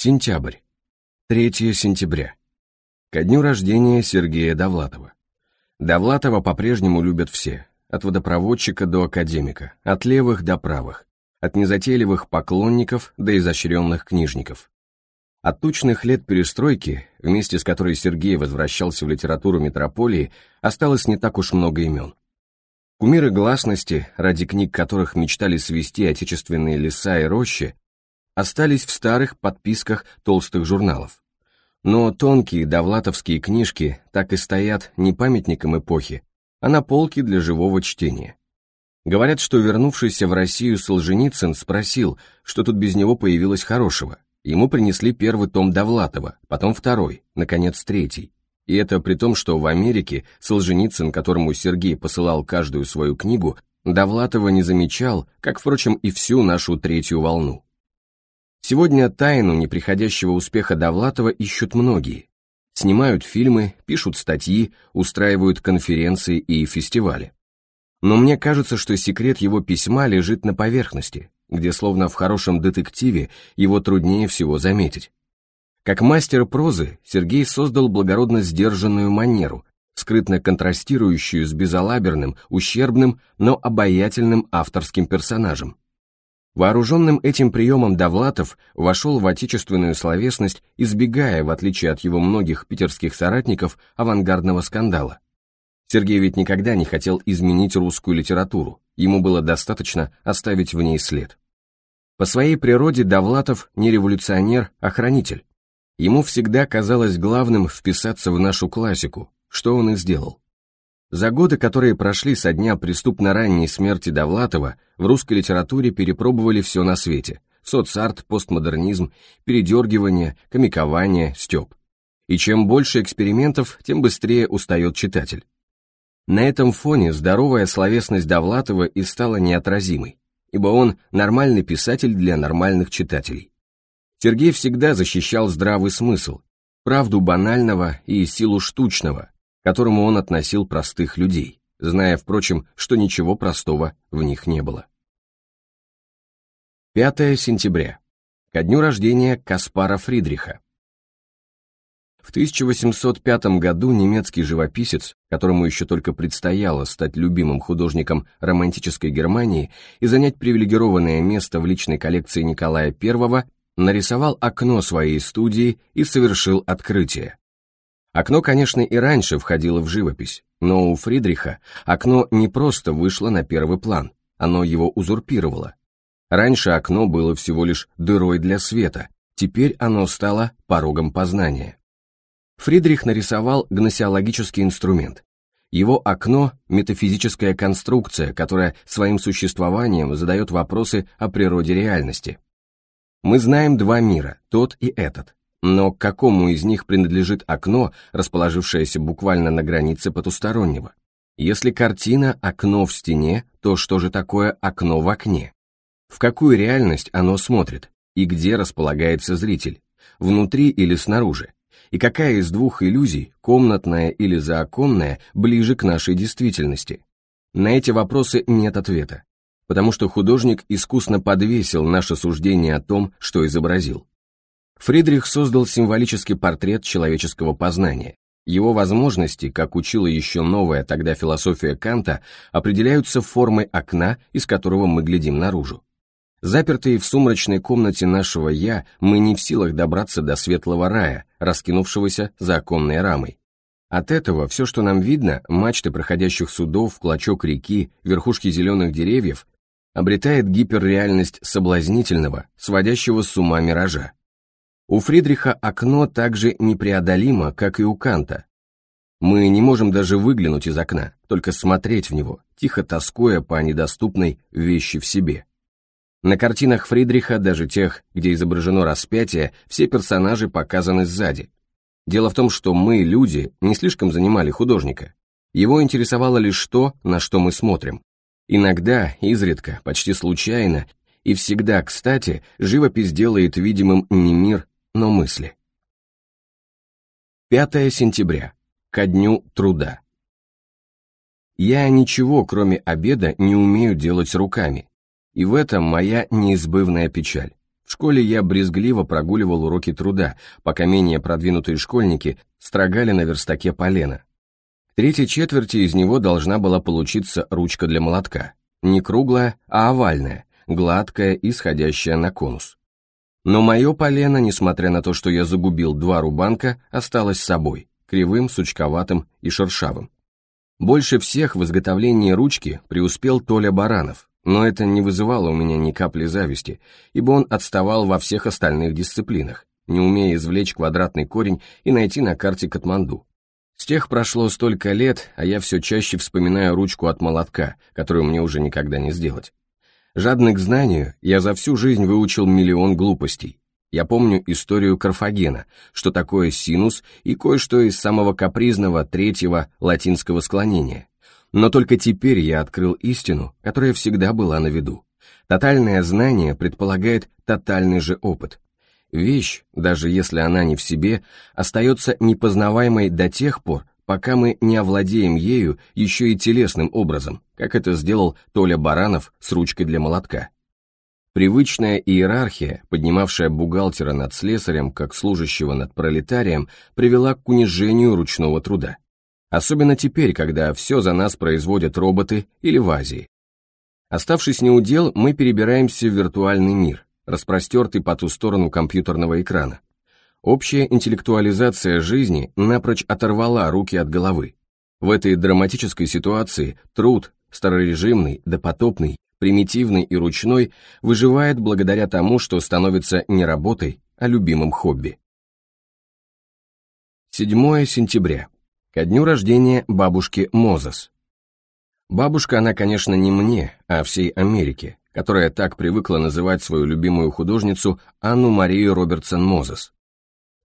Сентябрь. 3 сентября. Ко дню рождения Сергея Довлатова. Довлатова по-прежнему любят все, от водопроводчика до академика, от левых до правых, от незатейливых поклонников до изощренных книжников. От тучных лет перестройки, вместе с которой Сергей возвращался в литературу метрополии, осталось не так уж много имен. Кумиры гласности, ради книг которых мечтали свести отечественные леса и рощи, остались в старых подписках толстых журналов. Но тонкие довлатовские книжки так и стоят не памятником эпохи, а на полке для живого чтения. Говорят, что вернувшийся в Россию Солженицын спросил, что тут без него появилось хорошего. Ему принесли первый том Довлатова, потом второй, наконец третий. И это при том, что в Америке Солженицын, которому Сергей посылал каждую свою книгу, Довлатова не замечал, как, впрочем, и всю нашу третью волну. Сегодня тайну неприходящего успеха Довлатова ищут многие. Снимают фильмы, пишут статьи, устраивают конференции и фестивали. Но мне кажется, что секрет его письма лежит на поверхности, где словно в хорошем детективе его труднее всего заметить. Как мастер прозы Сергей создал благородно сдержанную манеру, скрытно контрастирующую с безалаберным, ущербным, но обаятельным авторским персонажем. Вооруженным этим приемом Довлатов вошел в отечественную словесность, избегая, в отличие от его многих питерских соратников, авангардного скандала. Сергей ведь никогда не хотел изменить русскую литературу, ему было достаточно оставить в ней след. По своей природе Довлатов не революционер, а хранитель. Ему всегда казалось главным вписаться в нашу классику, что он и сделал. За годы, которые прошли со дня преступно ранней смерти Довлатова, в русской литературе перепробовали все на свете – соцарт, постмодернизм, передергивание, комикование, стёб. И чем больше экспериментов, тем быстрее устает читатель. На этом фоне здоровая словесность Довлатова и стала неотразимой, ибо он нормальный писатель для нормальных читателей. Сергей всегда защищал здравый смысл, правду банального и силу штучного, которому он относил простых людей, зная, впрочем, что ничего простого в них не было. 5 сентября. Ко дню рождения Каспара Фридриха. В 1805 году немецкий живописец, которому еще только предстояло стать любимым художником романтической Германии и занять привилегированное место в личной коллекции Николая I, нарисовал окно своей студии и совершил открытие Окно, конечно, и раньше входило в живопись, но у Фридриха окно не просто вышло на первый план, оно его узурпировало. Раньше окно было всего лишь дырой для света, теперь оно стало порогом познания. Фридрих нарисовал гносеологический инструмент. Его окно – метафизическая конструкция, которая своим существованием задает вопросы о природе реальности. Мы знаем два мира, тот и этот но к какому из них принадлежит окно, расположившееся буквально на границе потустороннего? Если картина «окно в стене», то что же такое окно в окне? В какую реальность оно смотрит? И где располагается зритель? Внутри или снаружи? И какая из двух иллюзий, комнатная или заоконная, ближе к нашей действительности? На эти вопросы нет ответа, потому что художник искусно подвесил наше суждение о том, что изобразил. Фридрих создал символический портрет человеческого познания. Его возможности, как учила еще новая тогда философия Канта, определяются формой окна, из которого мы глядим наружу. Запертые в сумрачной комнате нашего «я», мы не в силах добраться до светлого рая, раскинувшегося за оконной рамой. От этого все, что нам видно, мачты проходящих судов, клочок реки, верхушки зеленых деревьев, обретает гиперреальность соблазнительного, сводящего с ума миража. У Фридриха окно так же непреодолимо, как и у Канта. Мы не можем даже выглянуть из окна, только смотреть в него, тихо тоскуя по недоступной вещи в себе. На картинах Фридриха, даже тех, где изображено распятие, все персонажи показаны сзади. Дело в том, что мы, люди, не слишком занимали художника. Его интересовало лишь то, на что мы смотрим. Иногда, изредка, почти случайно и всегда, кстати, живопись делает видимым не мир, но мысли. 5 сентября. Ко дню труда. Я ничего, кроме обеда, не умею делать руками, и в этом моя неизбывная печаль. В школе я брезгливо прогуливал уроки труда, пока менее продвинутые школьники строгали на верстаке полено. Третьей четверти из него должна была получиться ручка для молотка. Не круглая, а овальная, гладкая и сходящая на конус. Но мое полено, несмотря на то, что я загубил два рубанка, осталось собой, кривым, сучковатым и шершавым. Больше всех в изготовлении ручки преуспел Толя Баранов, но это не вызывало у меня ни капли зависти, ибо он отставал во всех остальных дисциплинах, не умея извлечь квадратный корень и найти на карте Катманду. С тех прошло столько лет, а я все чаще вспоминаю ручку от молотка, которую мне уже никогда не сделать. Жадный к знанию, я за всю жизнь выучил миллион глупостей. Я помню историю Карфагена, что такое синус и кое-что из самого капризного третьего латинского склонения. Но только теперь я открыл истину, которая всегда была на виду. Тотальное знание предполагает тотальный же опыт. Вещь, даже если она не в себе, остается непознаваемой до тех пор, пока мы не овладеем ею еще и телесным образом, как это сделал Толя Баранов с ручкой для молотка. Привычная иерархия, поднимавшая бухгалтера над слесарем, как служащего над пролетарием, привела к унижению ручного труда. Особенно теперь, когда все за нас производят роботы или в Азии. Оставшись неудел, мы перебираемся в виртуальный мир, распростертый по ту сторону компьютерного экрана. Общая интеллектуализация жизни напрочь оторвала руки от головы. В этой драматической ситуации труд, Старорежимный, допотопный, примитивный и ручной выживает благодаря тому, что становится не работой, а любимым хобби. 7 сентября. Ко дню рождения бабушки Мозес. Бабушка она, конечно, не мне, а всей Америке, которая так привыкла называть свою любимую художницу Анну Марию Робертсон Мозес.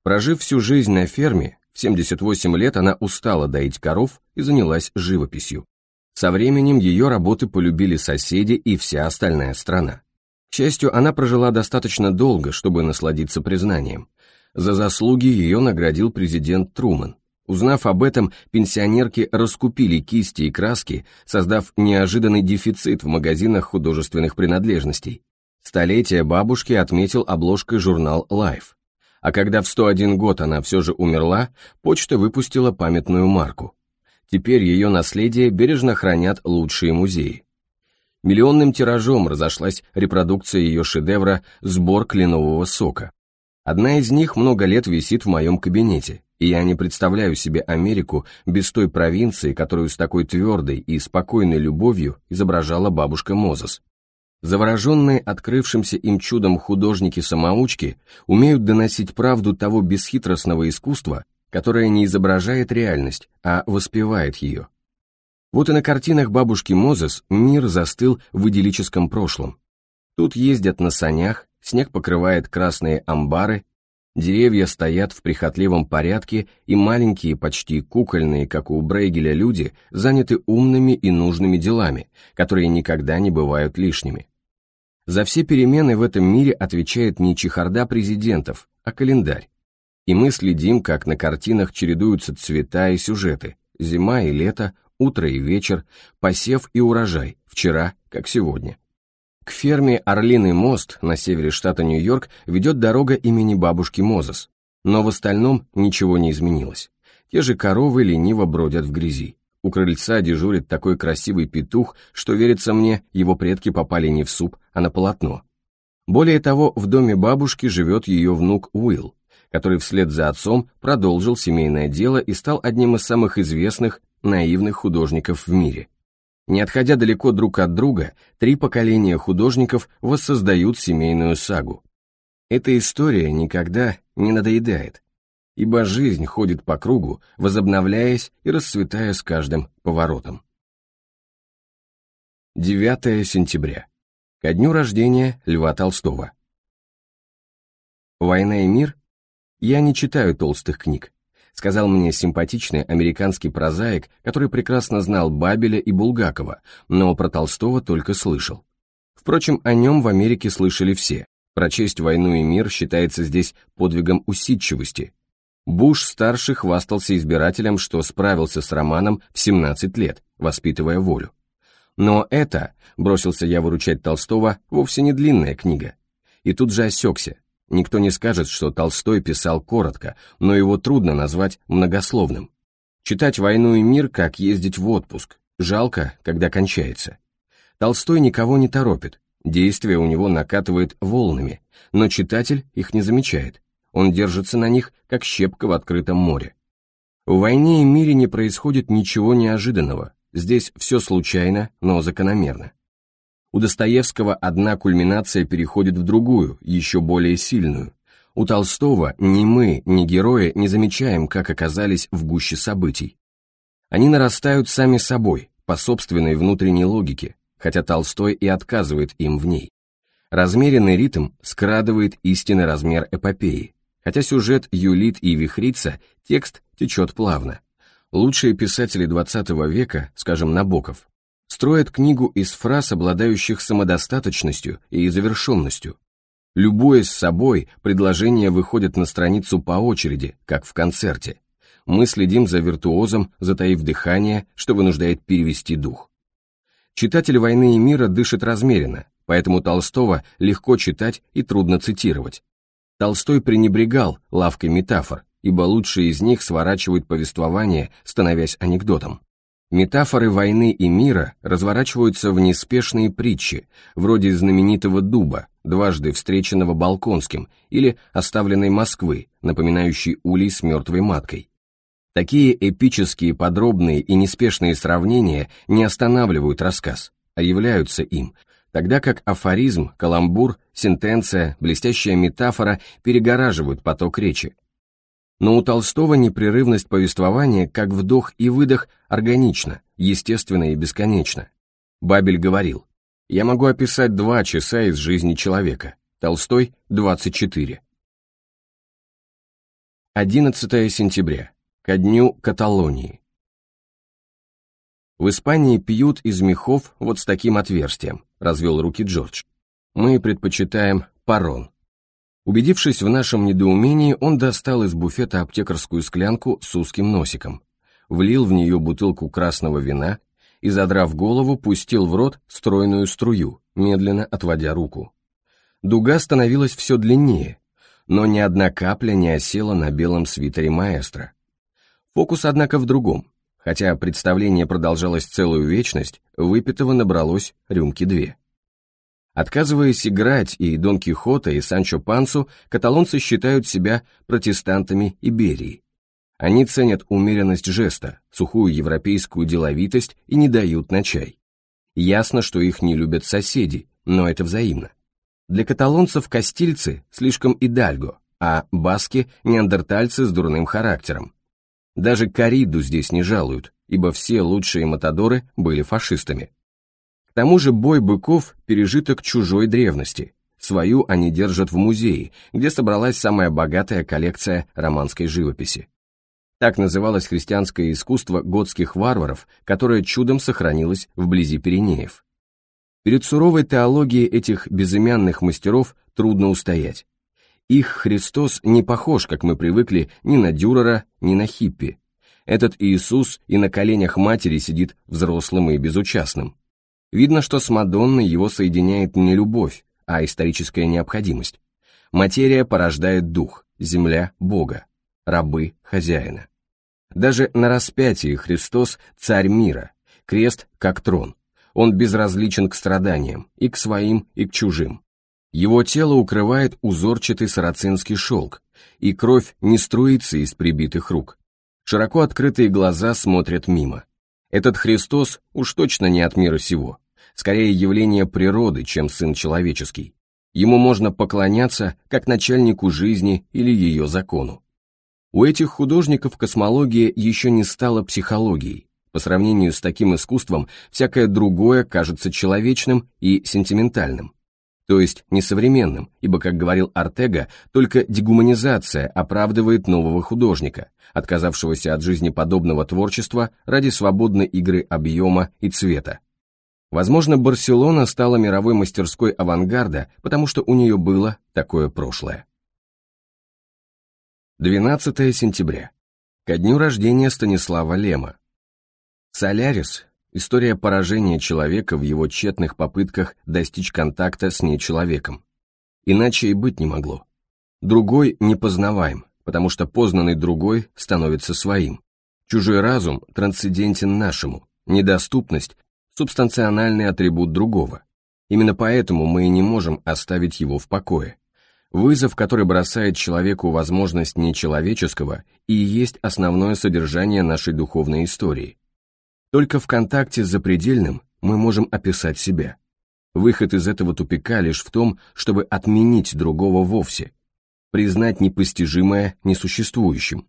Прожив всю жизнь на ферме, в 78 лет она устала доить коров и занялась живописью. Со временем ее работы полюбили соседи и вся остальная страна. К счастью, она прожила достаточно долго, чтобы насладиться признанием. За заслуги ее наградил президент Трумэн. Узнав об этом, пенсионерки раскупили кисти и краски, создав неожиданный дефицит в магазинах художественных принадлежностей. Столетие бабушки отметил обложкой журнал Life. А когда в 101 год она все же умерла, почта выпустила памятную марку. Теперь ее наследие бережно хранят лучшие музеи. Миллионным тиражом разошлась репродукция ее шедевра «Сбор кленового сока». Одна из них много лет висит в моем кабинете, и я не представляю себе Америку без той провинции, которую с такой твердой и спокойной любовью изображала бабушка Мозес. Завороженные открывшимся им чудом художники-самоучки умеют доносить правду того бесхитростного искусства, которая не изображает реальность, а воспевает ее. Вот и на картинах бабушки Мозес мир застыл в идиллическом прошлом. Тут ездят на санях, снег покрывает красные амбары, деревья стоят в прихотливом порядке, и маленькие, почти кукольные, как у Брейгеля, люди заняты умными и нужными делами, которые никогда не бывают лишними. За все перемены в этом мире отвечает не чехарда президентов, а календарь и мы следим, как на картинах чередуются цвета и сюжеты, зима и лето, утро и вечер, посев и урожай, вчера, как сегодня. К ферме Орлиный мост на севере штата Нью-Йорк ведет дорога имени бабушки Мозес, но в остальном ничего не изменилось. Те же коровы лениво бродят в грязи. У крыльца дежурит такой красивый петух, что, верится мне, его предки попали не в суп, а на полотно. Более того, в доме бабушки живет ее внук Уилл, который вслед за отцом продолжил семейное дело и стал одним из самых известных наивных художников в мире. Не отходя далеко друг от друга, три поколения художников воссоздают семейную сагу. Эта история никогда не надоедает, ибо жизнь ходит по кругу, возобновляясь и расцветая с каждым поворотом. 9 сентября. Ко дню рождения Льва Толстого. «Война и мир» «Я не читаю толстых книг», — сказал мне симпатичный американский прозаик, который прекрасно знал Бабеля и Булгакова, но про Толстого только слышал. Впрочем, о нем в Америке слышали все. Прочесть «Войну и мир» считается здесь подвигом усидчивости. Буш-старший хвастался избирателям, что справился с романом в 17 лет, воспитывая волю. Но это, бросился я выручать Толстого, вовсе не длинная книга. И тут же осекся, Никто не скажет, что Толстой писал коротко, но его трудно назвать многословным. Читать «Войну и мир», как ездить в отпуск. Жалко, когда кончается. Толстой никого не торопит, действие у него накатывает волнами, но читатель их не замечает. Он держится на них, как щепка в открытом море. В «Войне и мире» не происходит ничего неожиданного. здесь все случайно, но закономерно. У Достоевского одна кульминация переходит в другую, еще более сильную. У Толстого ни мы, ни герои не замечаем, как оказались в гуще событий. Они нарастают сами собой, по собственной внутренней логике, хотя Толстой и отказывает им в ней. Размеренный ритм скрадывает истинный размер эпопеи. Хотя сюжет юлит и вихрится, текст течет плавно. Лучшие писатели XX века, скажем, Набоков, строят книгу из фраз, обладающих самодостаточностью и завершенностью. Любое с собой предложение выходит на страницу по очереди, как в концерте. Мы следим за виртуозом, затаив дыхание, что вынуждает перевести дух. Читатель «Войны и мира» дышит размеренно, поэтому Толстого легко читать и трудно цитировать. Толстой пренебрегал лавкой метафор, ибо лучшие из них сворачивают повествование, становясь анекдотом. Метафоры войны и мира разворачиваются в неспешные притчи, вроде знаменитого дуба, дважды встреченного Балконским, или оставленной Москвы, напоминающей улей с мертвой маткой. Такие эпические, подробные и неспешные сравнения не останавливают рассказ, а являются им, тогда как афоризм, каламбур, сентенция, блестящая метафора перегораживают поток речи, но у Толстого непрерывность повествования, как вдох и выдох, органична, естественно и бесконечна. Бабель говорил, «Я могу описать два часа из жизни человека. Толстой, 24». 11 сентября. Ко дню Каталонии. В Испании пьют из мехов вот с таким отверстием, развел руки Джордж. Мы предпочитаем парон. Убедившись в нашем недоумении, он достал из буфета аптекарскую склянку с узким носиком, влил в нее бутылку красного вина и, задрав голову, пустил в рот стройную струю, медленно отводя руку. Дуга становилась все длиннее, но ни одна капля не осела на белом свитере маэстро. Фокус, однако, в другом. Хотя представление продолжалось целую вечность, выпитого набралось рюмки две. Отказываясь играть и Дон Кихота, и Санчо Пансу, каталонцы считают себя протестантами Иберии. Они ценят умеренность жеста, сухую европейскую деловитость и не дают на чай. Ясно, что их не любят соседи, но это взаимно. Для каталонцев кастильцы слишком идальго, а баски – неандертальцы с дурным характером. Даже кориду здесь не жалуют, ибо все лучшие матадоры были фашистами. Тому же бой быков – пережиток чужой древности. Свою они держат в музее, где собралась самая богатая коллекция романской живописи. Так называлось христианское искусство готских варваров, которое чудом сохранилось вблизи Пиренеев. Перед суровой теологией этих безымянных мастеров трудно устоять. Их Христос не похож, как мы привыкли, ни на Дюрера, ни на хиппи. Этот Иисус и на коленях матери сидит взрослым и безучастным. Видно, что с Мадонной его соединяет не любовь, а историческая необходимость. Материя порождает дух, земля — Бога, рабы — хозяина. Даже на распятии Христос — царь мира, крест — как трон. Он безразличен к страданиям, и к своим, и к чужим. Его тело укрывает узорчатый сарацинский шелк, и кровь не струится из прибитых рук. Широко открытые глаза смотрят мимо. Этот Христос уж точно не от мира сего, скорее явление природы, чем сын человеческий. Ему можно поклоняться как начальнику жизни или ее закону. У этих художников космология еще не стала психологией. По сравнению с таким искусством, всякое другое кажется человечным и сентиментальным. То есть несовременным, ибо, как говорил Артега, только дегуманизация оправдывает нового художника, отказавшегося от жизни подобного творчества ради свободной игры объема и цвета. Возможно, Барселона стала мировой мастерской авангарда, потому что у нее было такое прошлое. 12 сентября. Ко дню рождения Станислава Лема. «Солярис» — история поражения человека в его тщетных попытках достичь контакта с нечеловеком. Иначе и быть не могло. Другой непознаваем, потому что познанный другой становится своим. Чужой разум трансцендентен нашему, недоступность субстанциональный атрибут другого. Именно поэтому мы и не можем оставить его в покое. Вызов, который бросает человеку возможность нечеловеческого, и есть основное содержание нашей духовной истории. Только в контакте с запредельным мы можем описать себя. Выход из этого тупика лишь в том, чтобы отменить другого вовсе, признать непостижимое несуществующим.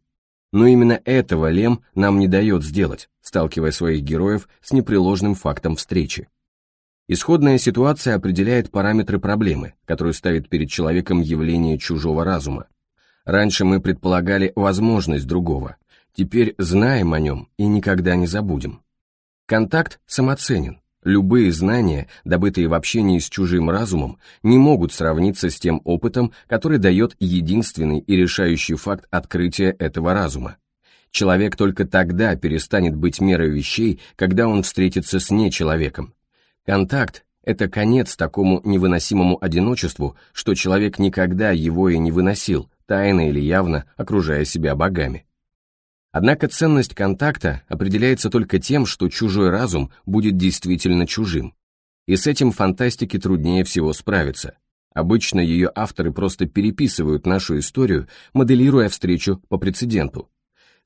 Но именно этого Лем нам не дает сделать, сталкивая своих героев с непреложным фактом встречи. Исходная ситуация определяет параметры проблемы, которую ставит перед человеком явление чужого разума. Раньше мы предполагали возможность другого, теперь знаем о нем и никогда не забудем. Контакт самоценен, Любые знания, добытые в общении с чужим разумом, не могут сравниться с тем опытом, который дает единственный и решающий факт открытия этого разума. Человек только тогда перестанет быть мерой вещей, когда он встретится с нечеловеком. Контакт – это конец такому невыносимому одиночеству, что человек никогда его и не выносил, тайно или явно окружая себя богами. Однако ценность контакта определяется только тем, что чужой разум будет действительно чужим. И с этим фантастике труднее всего справиться. Обычно ее авторы просто переписывают нашу историю, моделируя встречу по прецеденту.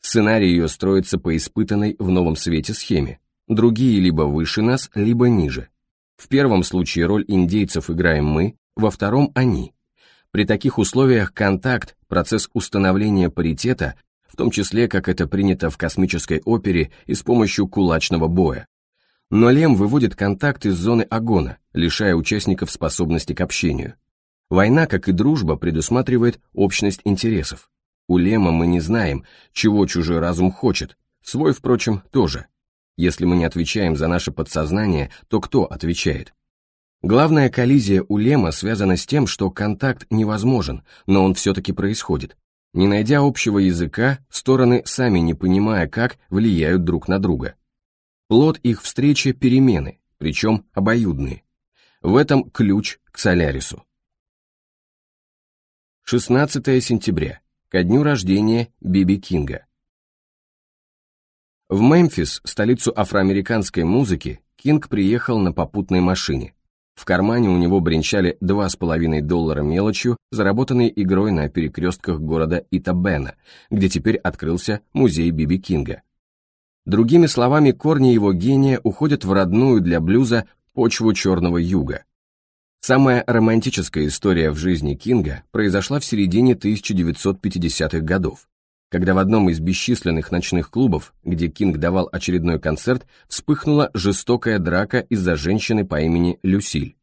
Сценарий ее строится по испытанной в новом свете схеме. Другие либо выше нас, либо ниже. В первом случае роль индейцев играем мы, во втором – они. При таких условиях контакт, процесс установления паритета, в том числе, как это принято в космической опере и с помощью кулачного боя. Но Лем выводит контакт из зоны агона, лишая участников способности к общению. Война, как и дружба, предусматривает общность интересов. У Лема мы не знаем, чего чужой разум хочет, свой, впрочем, тоже. Если мы не отвечаем за наше подсознание, то кто отвечает? Главная коллизия у Лема связана с тем, что контакт невозможен, но он все-таки происходит. Не найдя общего языка, стороны, сами не понимая как, влияют друг на друга. Плод их встречи – перемены, причем обоюдные. В этом ключ к Солярису. 16 сентября, ко дню рождения Биби Кинга. В Мемфис, столицу афроамериканской музыки, Кинг приехал на попутной машине. В кармане у него бренчали 2,5 доллара мелочью, заработанной игрой на перекрестках города Итабена, где теперь открылся музей Биби Кинга. Другими словами, корни его гения уходят в родную для блюза почву Черного Юга. Самая романтическая история в жизни Кинга произошла в середине 1950-х годов когда в одном из бесчисленных ночных клубов, где Кинг давал очередной концерт, вспыхнула жестокая драка из-за женщины по имени Люсиль.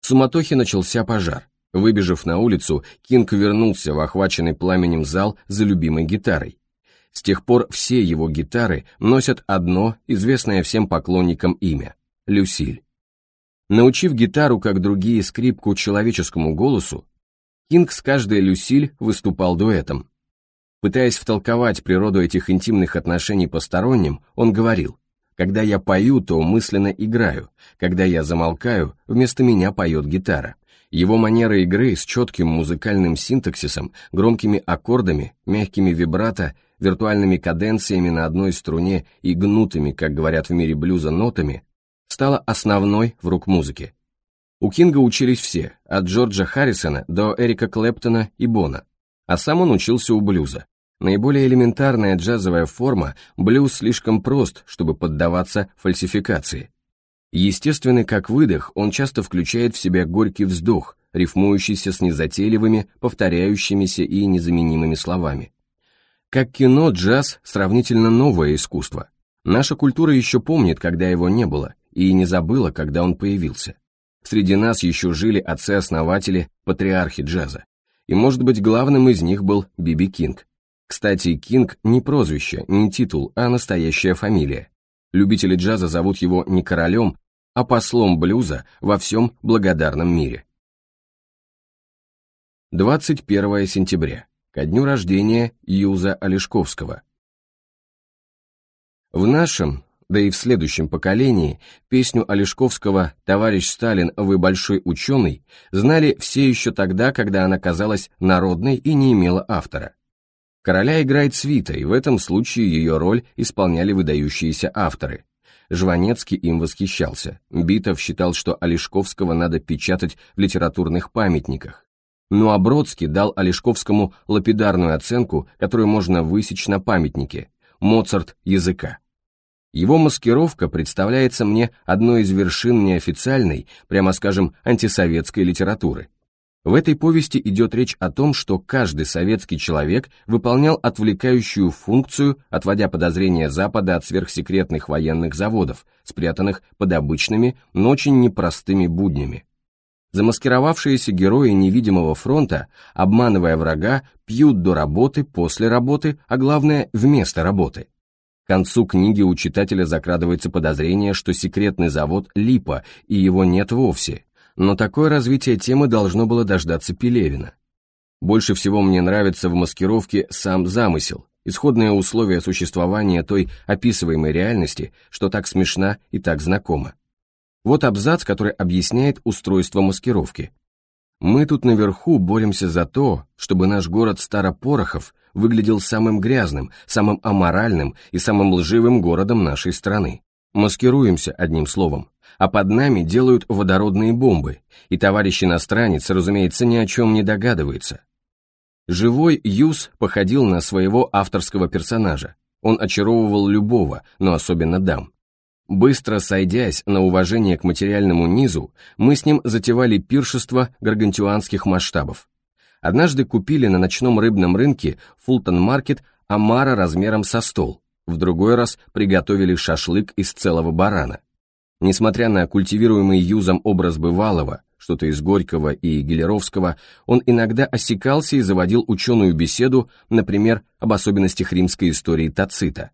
В суматохе начался пожар. Выбежав на улицу, Кинг вернулся в охваченный пламенем зал за любимой гитарой. С тех пор все его гитары носят одно, известное всем поклонникам имя – Люсиль. Научив гитару, как другие скрипку, человеческому голосу, Кинг с каждой Люсиль выступал дуэтом, Пытаясь втолковать природу этих интимных отношений посторонним, он говорил, «Когда я пою, то мысленно играю, когда я замолкаю, вместо меня поет гитара». Его манера игры с четким музыкальным синтаксисом, громкими аккордами, мягкими вибрато, виртуальными каденциями на одной струне и гнутыми, как говорят в мире блюза, нотами, стала основной в рок-музыке. У Кинга учились все, от Джорджа Харрисона до Эрика Клэптона и Бона, а сам он учился у блюза. Наиболее элементарная джазовая форма, блюз слишком прост, чтобы поддаваться фальсификации. Естественный как выдох, он часто включает в себя горький вздох, рифмующийся с незатейливыми, повторяющимися и незаменимыми словами. Как кино, джаз – сравнительно новое искусство. Наша культура еще помнит, когда его не было, и не забыла, когда он появился. Среди нас еще жили отцы-основатели, патриархи джаза. И, может быть, главным из них был Биби Кинг, кстати, Кинг не прозвище, не титул, а настоящая фамилия. Любители джаза зовут его не королем, а послом блюза во всем благодарном мире. 21 сентября, ко дню рождения Юза Олешковского. В нашем, да и в следующем поколении, песню Олешковского «Товарищ Сталин, вы большой ученый» знали все еще тогда, когда она казалась народной и не имела автора. Короля играет свита, и в этом случае ее роль исполняли выдающиеся авторы. Жванецкий им восхищался. Битов считал, что Олешковского надо печатать в литературных памятниках. Ну а Бродский дал Олешковскому лапидарную оценку, которую можно высечь на памятнике «Моцарт языка». Его маскировка представляется мне одной из вершин неофициальной, прямо скажем, антисоветской литературы – в этой повести идет речь о том, что каждый советский человек выполнял отвлекающую функцию, отводя подозрения Запада от сверхсекретных военных заводов, спрятанных под обычными, но очень непростыми буднями. Замаскировавшиеся герои невидимого фронта, обманывая врага, пьют до работы, после работы, а главное, вместо работы. К концу книги у читателя закрадывается подозрение, что секретный завод Липа, и его нет вовсе, но такое развитие темы должно было дождаться Пелевина. Больше всего мне нравится в маскировке сам замысел, исходные условия существования той описываемой реальности, что так смешна и так знакома. Вот абзац, который объясняет устройство маскировки. Мы тут наверху боремся за то, чтобы наш город Старопорохов выглядел самым грязным, самым аморальным и самым лживым городом нашей страны. Маскируемся, одним словом, а под нами делают водородные бомбы, и товарищ-иностранец, разумеется, ни о чем не догадывается. Живой Юс походил на своего авторского персонажа. Он очаровывал любого, но особенно дам. Быстро сойдясь на уважение к материальному низу, мы с ним затевали пиршество гаргантюанских масштабов. Однажды купили на ночном рыбном рынке Фултон-маркет омара размером со стол, в другой раз приготовили шашлык из целого барана. Несмотря на культивируемый Юзом образ бывалого, что-то из Горького и Гелеровского, он иногда осекался и заводил ученую беседу, например, об особенностях римской истории Тацита.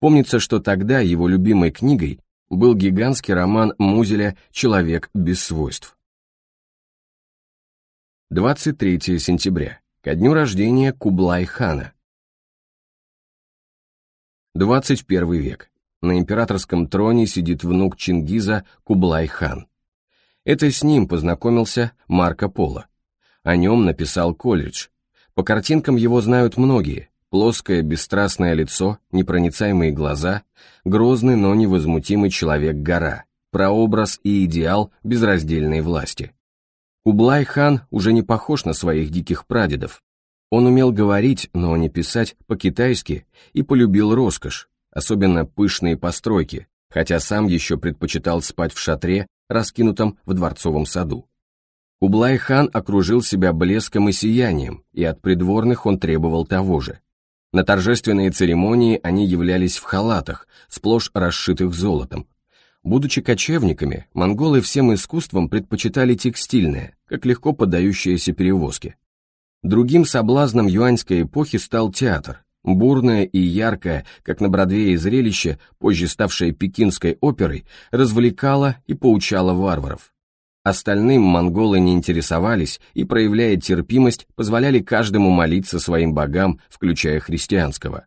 Помнится, что тогда его любимой книгой был гигантский роман Музеля «Человек без свойств». 23 сентября. Ко дню рождения Кублай-хана. 21 век на императорском троне сидит внук Чингиза Кублай-хан. Это с ним познакомился Марко Поло. О нем написал колледж. По картинкам его знают многие. Плоское, бесстрастное лицо, непроницаемые глаза, грозный, но невозмутимый человек-гора, прообраз и идеал безраздельной власти. Кублай-хан уже не похож на своих диких прадедов. Он умел говорить, но не писать по-китайски и полюбил роскошь, особенно пышные постройки, хотя сам еще предпочитал спать в шатре, раскинутом в дворцовом саду. Кублай-хан окружил себя блеском и сиянием, и от придворных он требовал того же. На торжественные церемонии они являлись в халатах, сплошь расшитых золотом. Будучи кочевниками, монголы всем искусством предпочитали текстильное, как легко поддающееся перевозке. Другим соблазном юаньской эпохи стал театр, Бурное и яркое, как на Бродвее зрелище, позже ставшее пекинской оперой, развлекало и поучало варваров. Остальным монголы не интересовались и, проявляя терпимость, позволяли каждому молиться своим богам, включая христианского.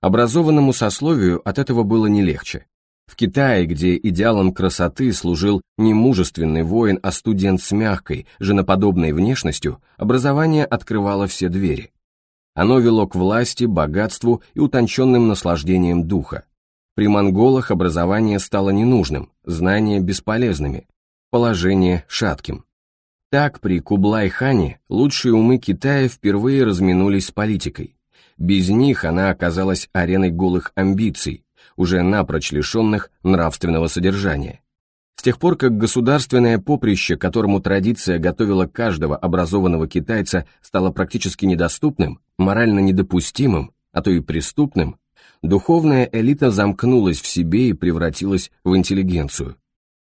Образованному сословию от этого было не легче. В Китае, где идеалом красоты служил не мужественный воин, а студент с мягкой, женоподобной внешностью, образование открывало все двери. Оно вело к власти, богатству и утонченным наслаждениям духа. При монголах образование стало ненужным, знания бесполезными, положение шатким. Так при Кублай-хане лучшие умы Китая впервые разминулись с политикой. Без них она оказалась ареной голых амбиций, уже напрочь лишенных нравственного содержания тех пор, как государственное поприще, которому традиция готовила каждого образованного китайца, стало практически недоступным, морально недопустимым, а то и преступным, духовная элита замкнулась в себе и превратилась в интеллигенцию.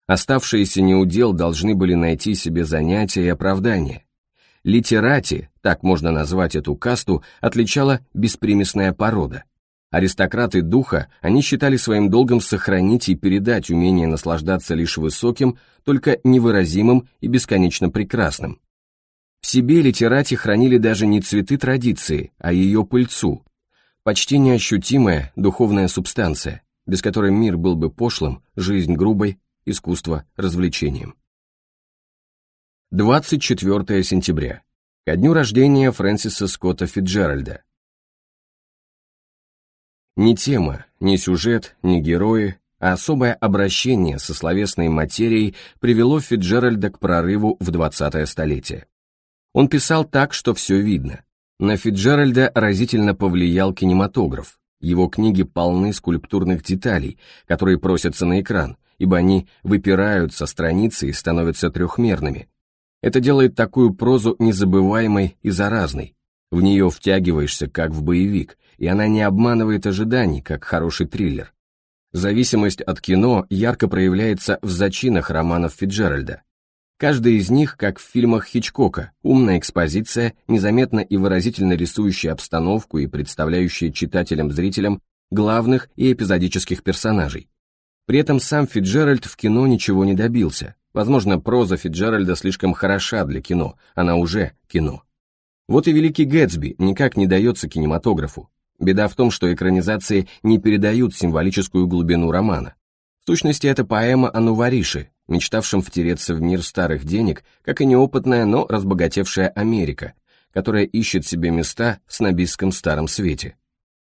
Оставшиеся неудел должны были найти себе занятия и оправдания. Литерати, так можно назвать эту касту, отличала беспримесная порода – Аристократы духа, они считали своим долгом сохранить и передать умение наслаждаться лишь высоким, только невыразимым и бесконечно прекрасным. В себе литерати хранили даже не цветы традиции, а ее пыльцу, почти неощутимая духовная субстанция, без которой мир был бы пошлым, жизнь грубой, искусство развлечением. 24 сентября. Ко дню рождения Фрэнсиса Скотта Фиджеральда, ни тема, ни сюжет, ни герои, а особое обращение со словесной материей привело Фиджеральда к прорыву в 20-е столетие. Он писал так, что все видно. На Фиджеральда разительно повлиял кинематограф. Его книги полны скульптурных деталей, которые просятся на экран, ибо они выпирают со страницы и становятся трехмерными. Это делает такую прозу незабываемой и заразной. В нее втягиваешься, как в боевик, и она не обманывает ожиданий, как хороший триллер. Зависимость от кино ярко проявляется в зачинах романов Фиджеральда. Каждый из них, как в фильмах Хичкока, умная экспозиция, незаметно и выразительно рисующая обстановку и представляющая читателям-зрителям главных и эпизодических персонажей. При этом сам Фиджеральд в кино ничего не добился. Возможно, проза Фиджеральда слишком хороша для кино, она уже кино. Вот и «Великий Гэтсби» никак не дается кинематографу. Беда в том, что экранизации не передают символическую глубину романа. В сущности, это поэма о Нувариши, мечтавшем втереться в мир старых денег, как и неопытная, но разбогатевшая Америка, которая ищет себе места в снобистском старом свете.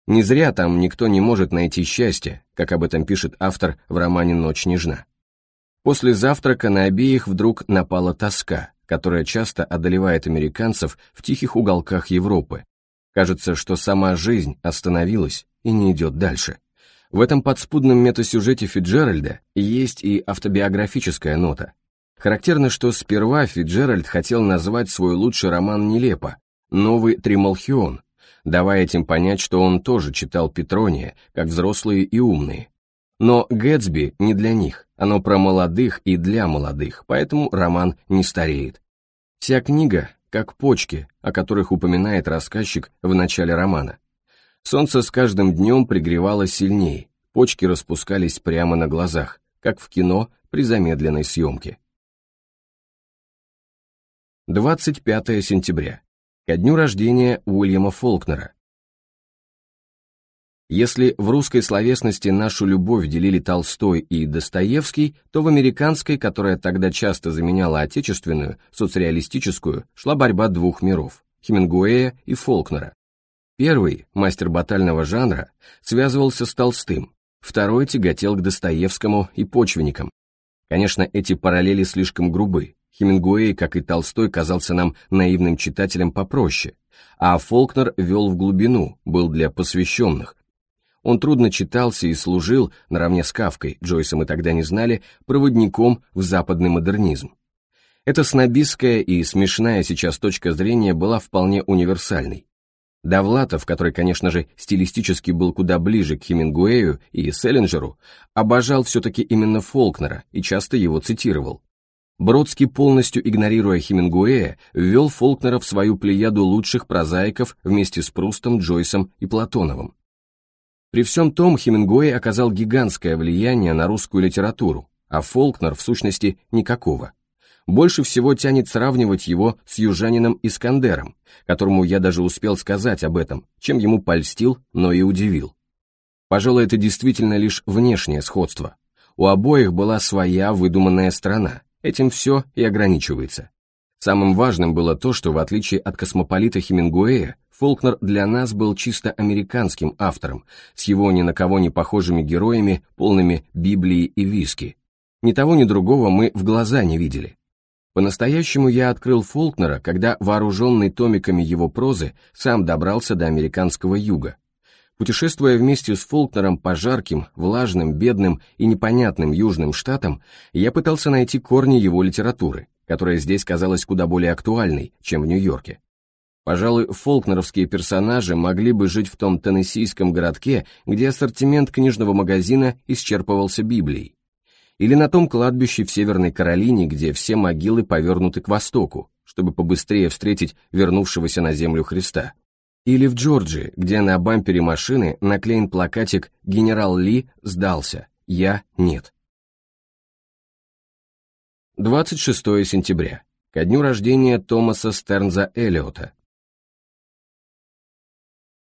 Не зря там никто не может найти счастье, как об этом пишет автор в романе «Ночь нежна». После завтрака на обеих вдруг напала тоска, которая часто одолевает американцев в тихих уголках Европы, Кажется, что сама жизнь остановилась и не идет дальше. В этом подспудном метасюжете Фиджеральда есть и автобиографическая нота. Характерно, что сперва Фиджеральд хотел назвать свой лучший роман нелепо «Новый Трималхион», давая этим понять, что он тоже читал Петрония, как взрослые и умные. Но Гэтсби не для них, оно про молодых и для молодых, поэтому роман не стареет. Вся книга как почки, о которых упоминает рассказчик в начале романа. Солнце с каждым днем пригревало сильнее, почки распускались прямо на глазах, как в кино при замедленной съемке. 25 сентября. Ко дню рождения Уильяма Фолкнера, если в русской словесности нашу любовь делили Толстой и Достоевский, то в американской, которая тогда часто заменяла отечественную, соцреалистическую, шла борьба двух миров – Хемингуэя и Фолкнера. Первый, мастер батального жанра, связывался с Толстым, второй тяготел к Достоевскому и почвенникам. Конечно, эти параллели слишком грубы. Хемингуэй, как и Толстой, казался нам наивным читателем попроще, а Фолкнер вел в глубину, был для посвященных, он трудно читался и служил, наравне с Кавкой, Джойса мы тогда не знали, проводником в западный модернизм. Эта снобистская и смешная сейчас точка зрения была вполне универсальной. Давлатов, который, конечно же, стилистически был куда ближе к Хемингуэю и Селлинджеру, обожал все-таки именно Фолкнера и часто его цитировал. Бродский, полностью игнорируя Хемингуэя, ввел Фолкнера в свою плеяду лучших прозаиков вместе с Прустом, Джойсом и Платоновым. При всем том Хемингуэй оказал гигантское влияние на русскую литературу, а Фолкнер, в сущности, никакого. Больше всего тянет сравнивать его с южанином Искандером, которому я даже успел сказать об этом, чем ему польстил, но и удивил. Пожалуй, это действительно лишь внешнее сходство. У обоих была своя выдуманная страна, этим все и ограничивается. Самым важным было то, что в отличие от космополита Хемингуэя, Фолкнер для нас был чисто американским автором, с его ни на кого не похожими героями, полными Библии и виски. Ни того, ни другого мы в глаза не видели. По-настоящему я открыл Фолкнера, когда, вооруженный томиками его прозы, сам добрался до американского юга. Путешествуя вместе с Фолкнером по жарким, влажным, бедным и непонятным южным штатам, я пытался найти корни его литературы, которая здесь казалась куда более актуальной, чем в Нью-Йорке. Пожалуй, фолкнеровские персонажи могли бы жить в том теннессийском городке, где ассортимент книжного магазина исчерпывался Библией. Или на том кладбище в Северной Каролине, где все могилы повернуты к востоку, чтобы побыстрее встретить вернувшегося на землю Христа. Или в Джорджии, где на бампере машины наклеен плакатик «Генерал Ли сдался, я нет». 26 сентября, ко дню рождения Томаса Стернза Эллиота,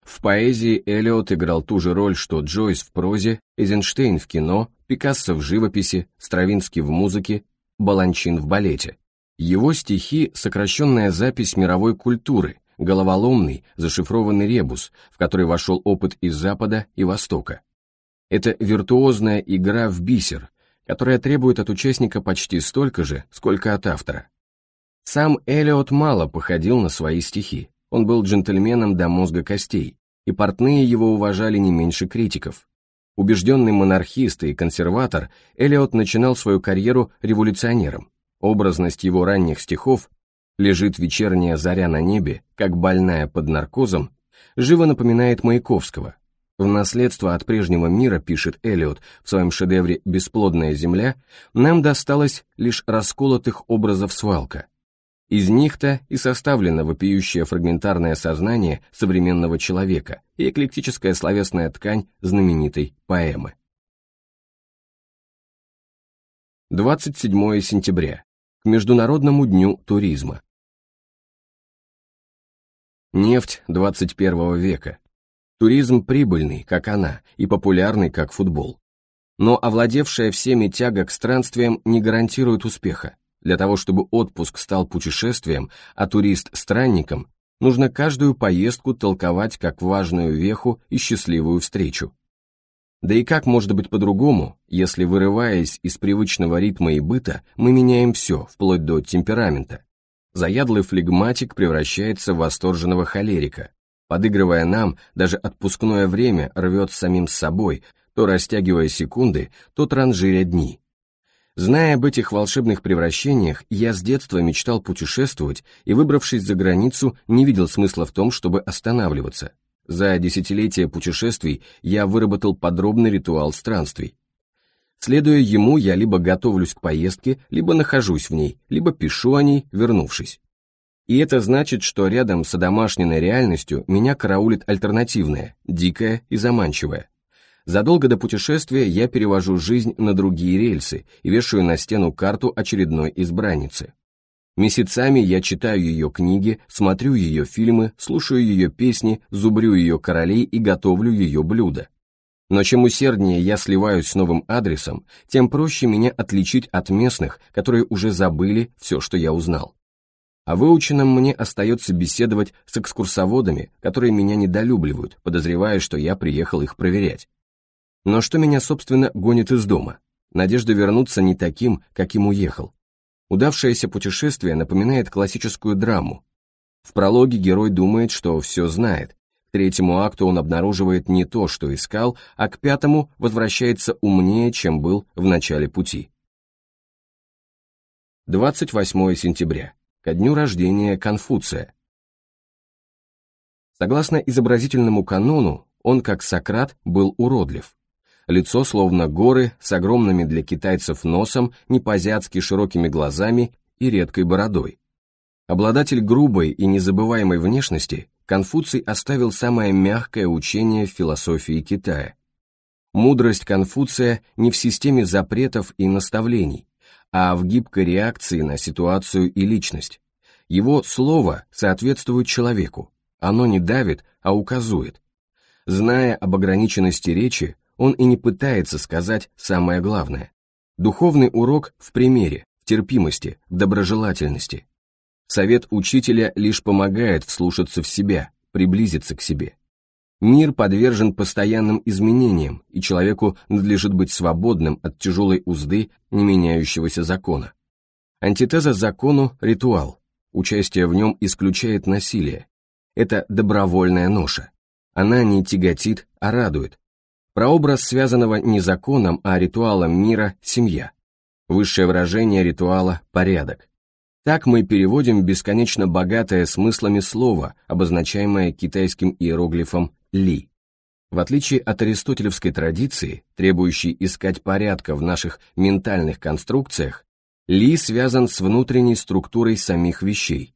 в поэзии Эллиот играл ту же роль, что Джойс в прозе, Эйзенштейн в кино, Пикассо в живописи, Стравинский в музыке, Баланчин в балете. Его стихи – сокращенная запись мировой культуры, головоломный, зашифрованный ребус, в который вошел опыт из Запада и Востока. Это виртуозная игра в бисер, которая требует от участника почти столько же, сколько от автора. Сам Эллиот мало походил на свои стихи. Он был джентльменом до мозга костей, и портные его уважали не меньше критиков. Убежденный монархист и консерватор, Элиот начинал свою карьеру революционером. Образность его ранних стихов «Лежит вечерняя заря на небе, как больная под наркозом» живо напоминает Маяковского. В наследство от прежнего мира, пишет Элиот в своем шедевре «Бесплодная земля», нам досталось лишь расколотых образов свалка – из них-то и составлено вопиющее фрагментарное сознание современного человека и эклектическая словесная ткань знаменитой поэмы. 27 сентября. К Международному дню туризма. Нефть 21 века. Туризм прибыльный, как она, и популярный, как футбол. Но овладевшая всеми тяга к странствиям не гарантирует успеха. Для того, чтобы отпуск стал путешествием, а турист – странником, нужно каждую поездку толковать как важную веху и счастливую встречу. Да и как может быть по-другому, если, вырываясь из привычного ритма и быта, мы меняем все, вплоть до темперамента. Заядлый флегматик превращается в восторженного холерика. Подыгрывая нам, даже отпускное время рвет самим собой, то растягивая секунды, то транжиря дни – Зная об этих волшебных превращениях, я с детства мечтал путешествовать и, выбравшись за границу, не видел смысла в том, чтобы останавливаться. За десятилетия путешествий я выработал подробный ритуал странствий. Следуя ему, я либо готовлюсь к поездке, либо нахожусь в ней, либо пишу о ней, вернувшись. И это значит, что рядом с домашней реальностью меня караулит альтернативная, дикая и заманчивая. Задолго до путешествия я перевожу жизнь на другие рельсы и вешаю на стену карту очередной избранницы. Месяцами я читаю ее книги, смотрю ее фильмы, слушаю ее песни, зубрю ее королей и готовлю ее блюда. Но чем усерднее я сливаюсь с новым адресом, тем проще меня отличить от местных, которые уже забыли все, что я узнал. А выученным мне остается беседовать с экскурсоводами, которые меня недолюбливают, подозревая, что я приехал их проверять. Но что меня, собственно, гонит из дома? Надежда вернуться не таким, каким уехал. Удавшееся путешествие напоминает классическую драму. В прологе герой думает, что все знает. К третьему акту он обнаруживает не то, что искал, а к пятому возвращается умнее, чем был в начале пути. 28 сентября. Ко дню рождения Конфуция. Согласно изобразительному канону, он, как Сократ, был уродлив лицо словно горы, с огромными для китайцев носом, не по-азиатски широкими глазами и редкой бородой. Обладатель грубой и незабываемой внешности, Конфуций оставил самое мягкое учение в философии Китая. Мудрость Конфуция не в системе запретов и наставлений, а в гибкой реакции на ситуацию и личность. Его слово соответствует человеку, оно не давит, а указует. Зная об ограниченности речи, он и не пытается сказать самое главное. Духовный урок в примере, в терпимости, доброжелательности. Совет учителя лишь помогает вслушаться в себя, приблизиться к себе. Мир подвержен постоянным изменениям, и человеку надлежит быть свободным от тяжелой узды не меняющегося закона. Антитеза закону – ритуал. Участие в нем исключает насилие. Это добровольная ноша. Она не тяготит, а радует, прообраз связанного не законом, а ритуалом мира – семья. Высшее выражение ритуала – порядок. Так мы переводим бесконечно богатое смыслами слово, обозначаемое китайским иероглифом «ли». В отличие от аристотелевской традиции, требующей искать порядка в наших ментальных конструкциях, ли связан с внутренней структурой самих вещей.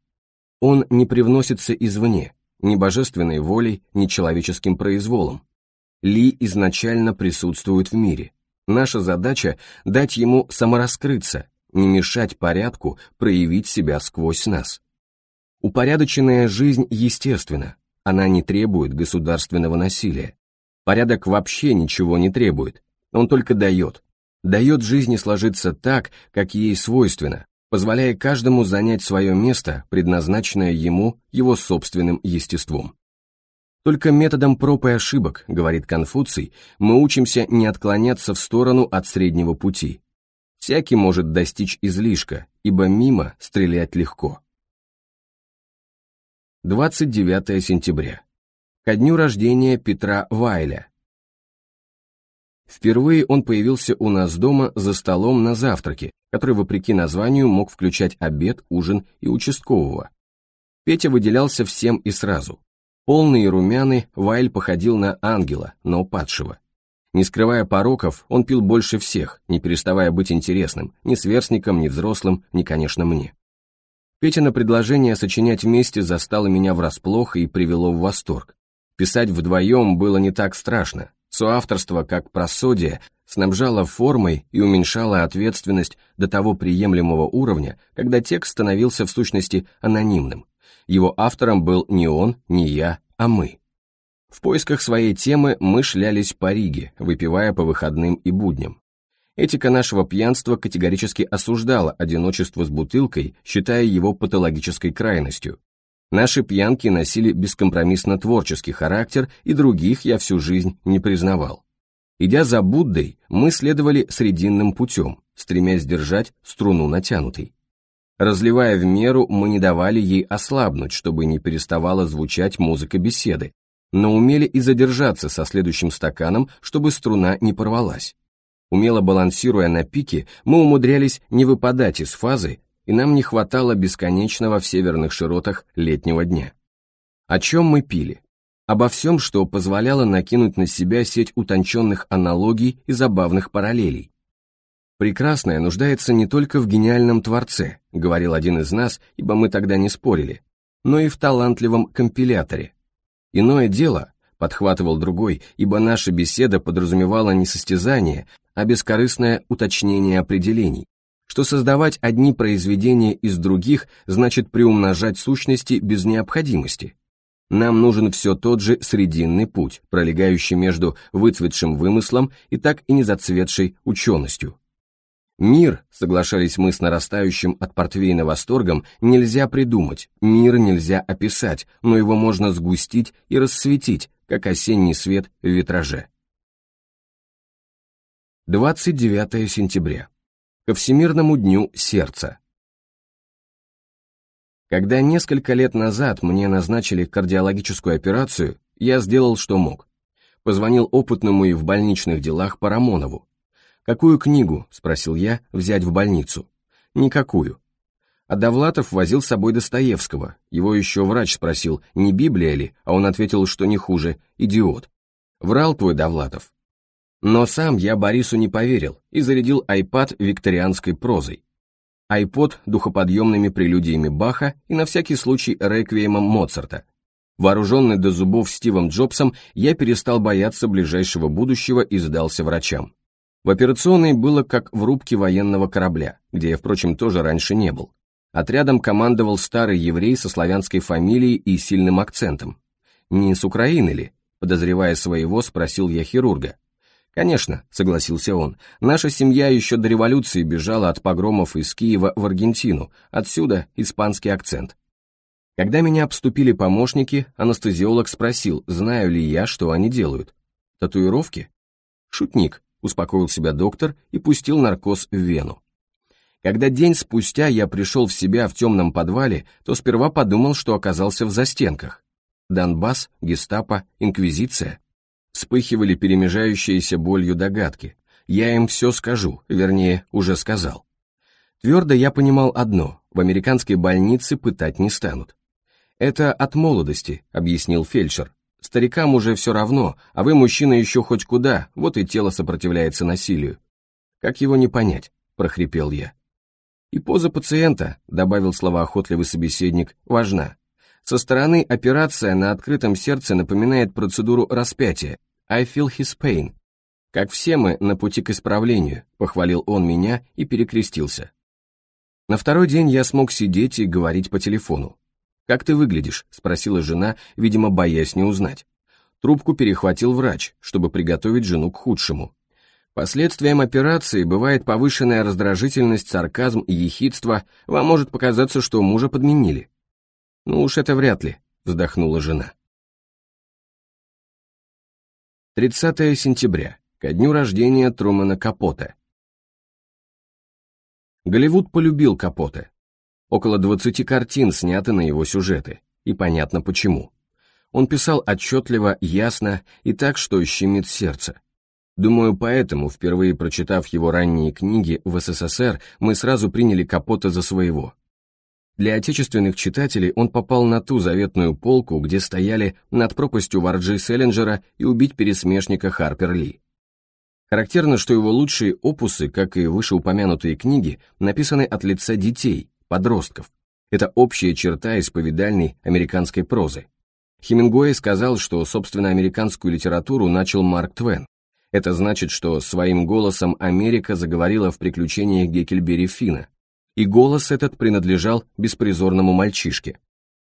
Он не привносится извне, ни божественной волей, ни человеческим произволом. Ли изначально присутствует в мире. Наша задача — дать ему самораскрыться, не мешать порядку проявить себя сквозь нас. Упорядоченная жизнь естественна, она не требует государственного насилия. Порядок вообще ничего не требует, он только дает. Дает жизни сложиться так, как ей свойственно, позволяя каждому занять свое место, предназначенное ему его собственным естеством. Только методом проб и ошибок, говорит Конфуций, мы учимся не отклоняться в сторону от среднего пути. Всякий может достичь излишка, ибо мимо стрелять легко. 29 сентября. Ко дню рождения Петра Вайля. Впервые он появился у нас дома за столом на завтраке, который, вопреки названию, мог включать обед, ужин и участкового. Петя выделялся всем и сразу. Полный и румяный, Вайль походил на ангела, но падшего. Не скрывая пороков, он пил больше всех, не переставая быть интересным, ни сверстником, ни взрослым, ни, конечно, мне. Петя на предложение сочинять вместе застало меня врасплох и привело в восторг. Писать вдвоем было не так страшно. Соавторство, как просодие, снабжало формой и уменьшало ответственность до того приемлемого уровня, когда текст становился в сущности анонимным его автором был не он, не я, а мы. В поисках своей темы мы шлялись по Риге, выпивая по выходным и будням. Этика нашего пьянства категорически осуждала одиночество с бутылкой, считая его патологической крайностью. Наши пьянки носили бескомпромиссно творческий характер, и других я всю жизнь не признавал. Идя за Буддой, мы следовали срединным путем, стремясь держать струну натянутой. Разливая в меру, мы не давали ей ослабнуть, чтобы не переставала звучать музыка беседы, но умели и задержаться со следующим стаканом, чтобы струна не порвалась. Умело балансируя на пике, мы умудрялись не выпадать из фазы, и нам не хватало бесконечного в северных широтах летнего дня. О чем мы пили? Обо всем, что позволяло накинуть на себя сеть утонченных аналогий и забавных параллелей, Прекрасное нуждается не только в гениальном творце, говорил один из нас, ибо мы тогда не спорили, но и в талантливом компиляторе. Иное дело, подхватывал другой, ибо наша беседа подразумевала не состязание, а бескорыстное уточнение определений, что создавать одни произведения из других значит приумножать сущности без необходимости. Нам нужен все тот же срединный путь, пролегающий между выцветшим вымыслом и так и не зацветшей ученостью. Мир, соглашались мы с нарастающим от портвейна восторгом, нельзя придумать, мир нельзя описать, но его можно сгустить и рассветить, как осенний свет в витраже. 29 сентября. Ко Всемирному дню сердца. Когда несколько лет назад мне назначили кардиологическую операцию, я сделал, что мог. Позвонил опытному и в больничных делах Парамонову, «Какую книгу?» — спросил я, — взять в больницу. «Никакую». А Довлатов возил с собой Достоевского. Его еще врач спросил, не Библия ли, а он ответил, что не хуже, идиот. Врал твой Довлатов. Но сам я Борису не поверил и зарядил айпад викторианской прозой. Айпод духоподъемными прелюдиями Баха и на всякий случай реквиемом Моцарта. Вооруженный до зубов Стивом Джобсом, я перестал бояться ближайшего будущего и сдался врачам. В операционной было как в рубке военного корабля, где я, впрочем, тоже раньше не был. Отрядом командовал старый еврей со славянской фамилией и сильным акцентом. «Не с Украины ли?» – подозревая своего, спросил я хирурга. «Конечно», — согласился он, — «наша семья еще до революции бежала от погромов из Киева в Аргентину, отсюда испанский акцент». Когда меня обступили помощники, анестезиолог спросил, знаю ли я, что они делают. «Татуировки?» «Шутник», успокоил себя доктор и пустил наркоз в вену. Когда день спустя я пришел в себя в темном подвале, то сперва подумал, что оказался в застенках. Донбасс, гестапо, инквизиция. Вспыхивали перемежающиеся болью догадки. Я им все скажу, вернее, уже сказал. Твердо я понимал одно, в американской больнице пытать не станут. «Это от молодости», — объяснил фельдшер. Старикам уже все равно, а вы, мужчина, еще хоть куда, вот и тело сопротивляется насилию. Как его не понять, прохрипел я. И поза пациента, добавил словоохотливый собеседник, важна. Со стороны операция на открытом сердце напоминает процедуру распятия. I feel his pain. Как все мы на пути к исправлению, похвалил он меня и перекрестился. На второй день я смог сидеть и говорить по телефону. «Как ты выглядишь?» — спросила жена, видимо, боясь не узнать. Трубку перехватил врач, чтобы приготовить жену к худшему. Последствием операции бывает повышенная раздражительность, сарказм и ехидство. Вам может показаться, что мужа подменили. «Ну уж это вряд ли», — вздохнула жена. 30 сентября, ко дню рождения Трумана Капота. Голливуд полюбил Капота, Около 20 картин сняты на его сюжеты, и понятно почему. Он писал отчетливо, ясно и так, что щемит сердце. Думаю, поэтому, впервые прочитав его ранние книги в СССР, мы сразу приняли Капота за своего. Для отечественных читателей он попал на ту заветную полку, где стояли над пропастью Варджи Селлинджера и убить пересмешника Харпер Ли. Характерно, что его лучшие опусы, как и вышеупомянутые книги, написаны от лица детей, подростков. Это общая черта исповедальной американской прозы. Хемингуэй сказал, что, собственно, американскую литературу начал Марк Твен. Это значит, что своим голосом Америка заговорила в приключениях Геккельбери Фина. И голос этот принадлежал беспризорному мальчишке.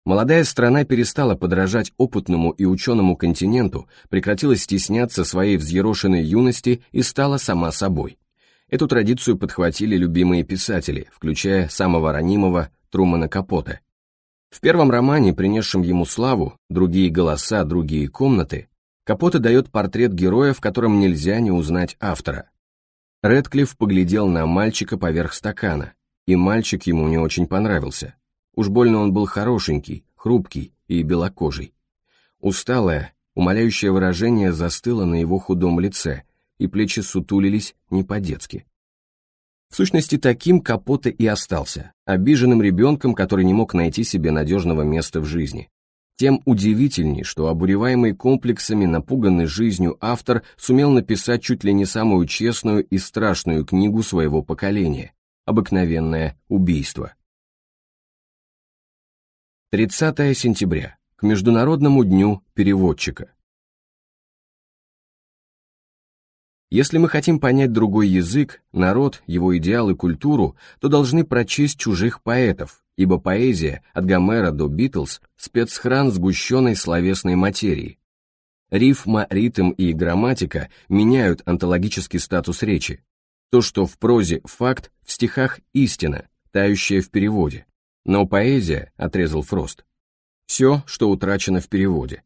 Молодая страна перестала подражать опытному и ученому континенту, прекратила стесняться своей взъерошенной юности и стала сама собой. Эту традицию подхватили любимые писатели, включая самого ранимого Трумана Капоте. В первом романе, принесшем ему славу «Другие голоса, другие комнаты», Капоте дает портрет героя, в котором нельзя не узнать автора. Редклифф поглядел на мальчика поверх стакана, и мальчик ему не очень понравился. Уж больно он был хорошенький, хрупкий и белокожий. Усталое, умоляющее выражение застыло на его худом лице, и плечи сутулились не по-детски. В сущности, таким Капота и остался, обиженным ребенком, который не мог найти себе надежного места в жизни. Тем удивительней, что обуреваемый комплексами, напуганный жизнью автор сумел написать чуть ли не самую честную и страшную книгу своего поколения «Обыкновенное убийство». 30 сентября, к Международному дню переводчика. Если мы хотим понять другой язык, народ, его идеалы, культуру, то должны прочесть чужих поэтов, ибо поэзия, от Гомера до Битлз, спецхран сгущенной словесной материи. Рифма, ритм и грамматика меняют онтологический статус речи. То, что в прозе факт, в стихах истина, тающая в переводе. Но поэзия, отрезал Фрост, все, что утрачено в переводе.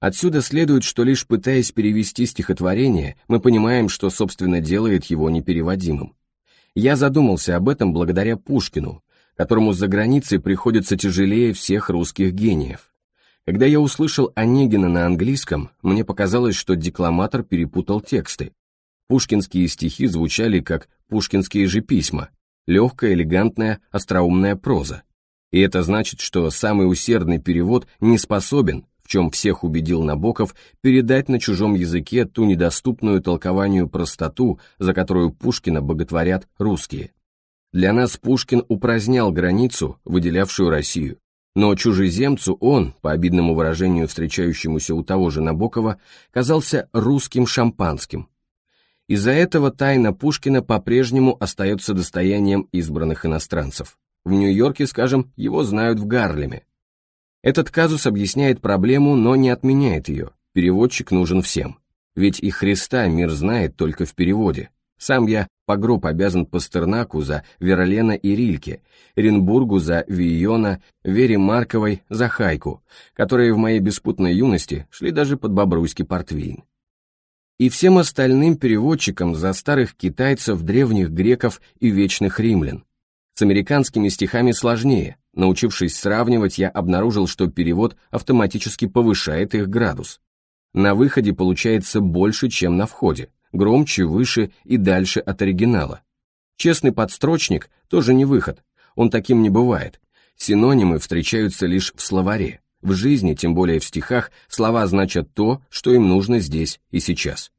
Отсюда следует, что лишь пытаясь перевести стихотворение, мы понимаем, что, собственно, делает его непереводимым. Я задумался об этом благодаря Пушкину, которому за границей приходится тяжелее всех русских гениев. Когда я услышал Онегина на английском, мне показалось, что декламатор перепутал тексты. Пушкинские стихи звучали как пушкинские же письма, легкая, элегантная, остроумная проза. И это значит, что самый усердный перевод не способен, чем всех убедил Набоков, передать на чужом языке ту недоступную толкованию простоту, за которую Пушкина боготворят русские. Для нас Пушкин упразднял границу, выделявшую Россию. Но чужеземцу он, по обидному выражению, встречающемуся у того же Набокова, казался русским шампанским. Из-за этого тайна Пушкина по-прежнему остается достоянием избранных иностранцев. В Нью-Йорке, скажем, его знают в Гарлеме, этот казус объясняет проблему, но не отменяет ее. Переводчик нужен всем. Ведь и Христа мир знает только в переводе. Сам я по гроб обязан Пастернаку за Веролена и Рильке, Ренбургу за Вийона, Вере Марковой за Хайку, которые в моей беспутной юности шли даже под бобруйский портвейн. И всем остальным переводчикам за старых китайцев, древних греков и вечных римлян, с американскими стихами сложнее. Научившись сравнивать, я обнаружил, что перевод автоматически повышает их градус. На выходе получается больше, чем на входе, громче, выше и дальше от оригинала. Честный подстрочник тоже не выход, он таким не бывает. Синонимы встречаются лишь в словаре. В жизни, тем более в стихах, слова значат то, что им нужно здесь и сейчас.